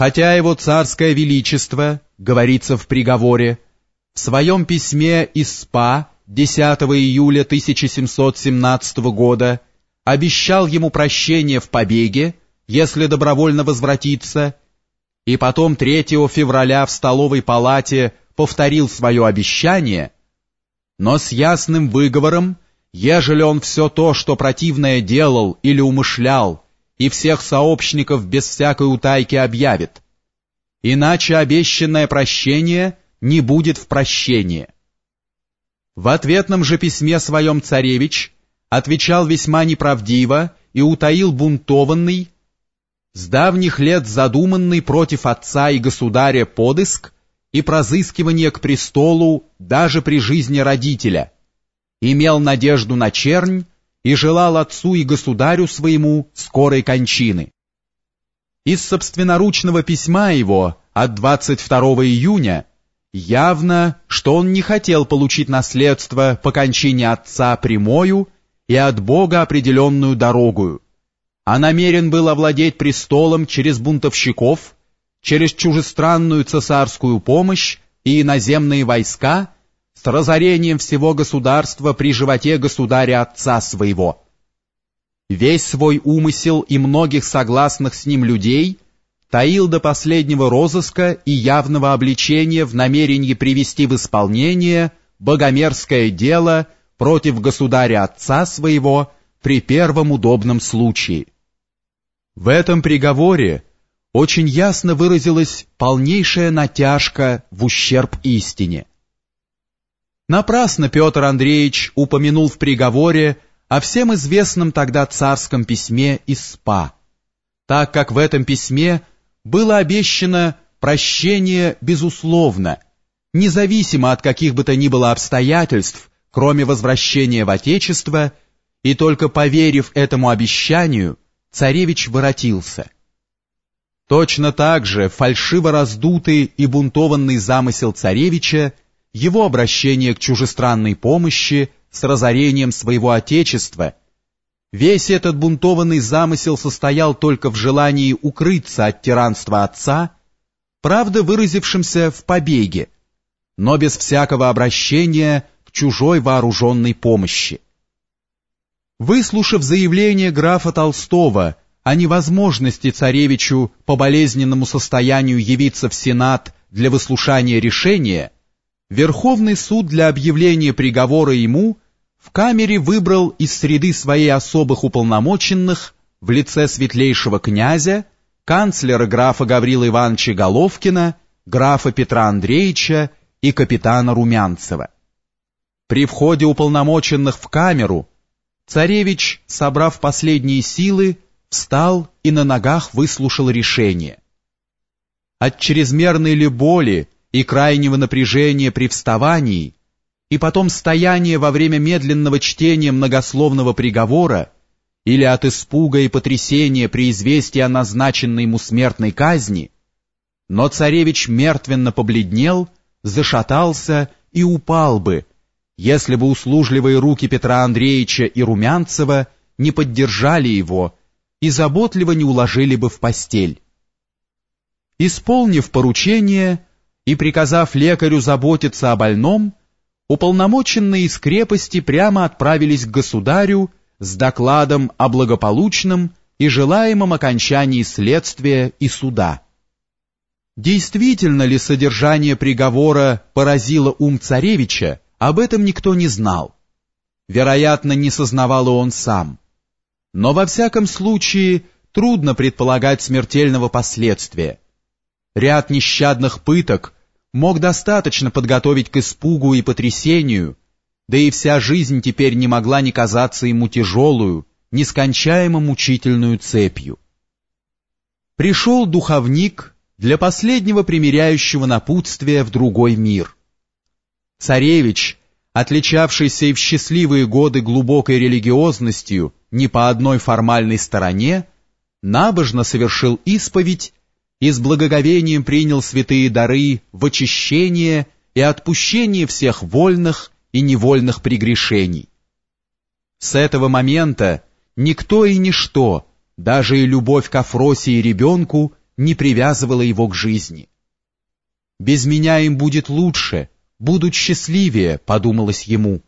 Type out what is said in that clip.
Хотя его царское величество, говорится в приговоре, в своем письме из СПА 10 июля 1717 года обещал ему прощение в побеге, если добровольно возвратится, и потом 3 февраля в столовой палате повторил свое обещание, но с ясным выговором, ежели он все то, что противное делал или умышлял, и всех сообщников без всякой утайки объявит. Иначе обещанное прощение не будет в прощении. В ответном же письме своем царевич отвечал весьма неправдиво и утаил бунтованный, с давних лет задуманный против отца и государя подыск и прозыскивание к престолу даже при жизни родителя, имел надежду на чернь и желал отцу и государю своему скорой кончины. Из собственноручного письма его от 22 июня явно, что он не хотел получить наследство по кончине отца прямою и от Бога определенную дорогую, а намерен был овладеть престолом через бунтовщиков, через чужестранную цесарскую помощь и иноземные войска – с разорением всего государства при животе государя отца своего. Весь свой умысел и многих согласных с ним людей таил до последнего розыска и явного обличения в намерении привести в исполнение богомерзкое дело против государя отца своего при первом удобном случае. В этом приговоре очень ясно выразилась полнейшая натяжка в ущерб истине. Напрасно Петр Андреевич упомянул в приговоре о всем известном тогда царском письме из СПА, так как в этом письме было обещано прощение безусловно, независимо от каких бы то ни было обстоятельств, кроме возвращения в Отечество, и только поверив этому обещанию, царевич воротился. Точно так же фальшиво раздутый и бунтованный замысел царевича его обращение к чужестранной помощи с разорением своего отечества. Весь этот бунтованный замысел состоял только в желании укрыться от тиранства отца, правда выразившимся в побеге, но без всякого обращения к чужой вооруженной помощи. Выслушав заявление графа Толстого о невозможности царевичу по болезненному состоянию явиться в Сенат для выслушания решения, Верховный суд для объявления приговора ему в камере выбрал из среды своей особых уполномоченных в лице светлейшего князя, канцлера графа Гаврила Ивановича Головкина, графа Петра Андреевича и капитана Румянцева. При входе уполномоченных в камеру царевич, собрав последние силы, встал и на ногах выслушал решение. От чрезмерной ли боли и крайнего напряжения при вставании, и потом стояние во время медленного чтения многословного приговора, или от испуга и потрясения при известии о назначенной ему смертной казни, но царевич мертвенно побледнел, зашатался и упал бы, если бы услужливые руки Петра Андреевича и Румянцева не поддержали его и заботливо не уложили бы в постель. Исполнив поручение, и, приказав лекарю заботиться о больном, уполномоченные из крепости прямо отправились к государю с докладом о благополучном и желаемом окончании следствия и суда. Действительно ли содержание приговора поразило ум царевича, об этом никто не знал. Вероятно, не сознавал он сам. Но во всяком случае трудно предполагать смертельного последствия, Ряд нещадных пыток мог достаточно подготовить к испугу и потрясению, да и вся жизнь теперь не могла не казаться ему тяжелую, нескончаемо мучительную цепью. Пришел духовник для последнего примиряющего напутствия в другой мир. Царевич, отличавшийся и в счастливые годы глубокой религиозностью не по одной формальной стороне, набожно совершил исповедь и с благоговением принял святые дары в очищение и отпущение всех вольных и невольных прегрешений. С этого момента никто и ничто, даже и любовь к Афросии ребенку, не привязывала его к жизни. «Без меня им будет лучше, будут счастливее», — подумалось ему.